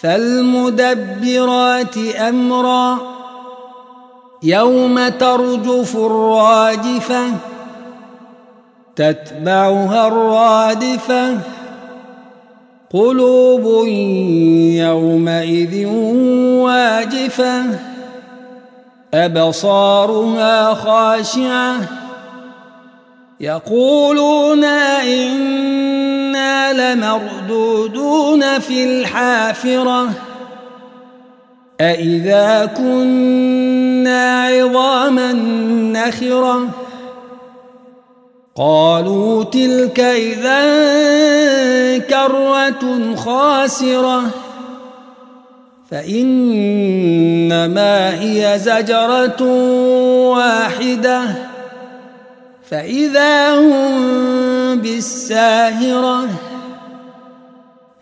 فالمدبرات أمرا يوم ترجف الراجفه تتبعها الرادفة قلوب يومئذ واجفة أبصارها خاشعة يقولون لمردودون في الحافرة. أإذا كنا عظاما نخرة. قالوا تلك إذا كرة خاسرة. فإنما هي زجرة واحدة. فإذا هم بالساهرة.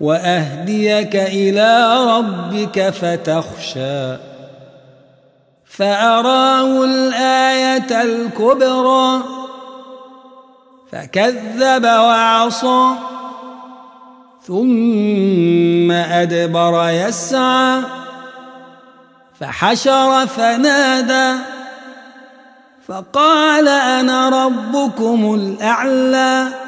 وأهديك إلى ربك فتخشى. فأراه الآية الكبرى. فكذب وعصى. ثم أدبر يسعى. فحشر فنادى. فقال أنا ربكم الأعلى.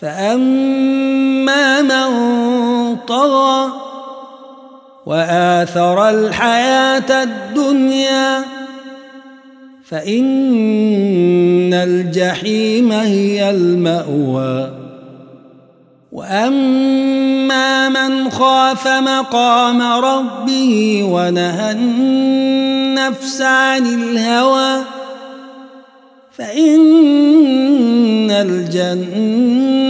فأما من طغى وآثر الحياة الدنيا فإن الجحيم هي المأوى وأما من خاف مقام ربه ونهى النفس عن الهوى فإن الجنة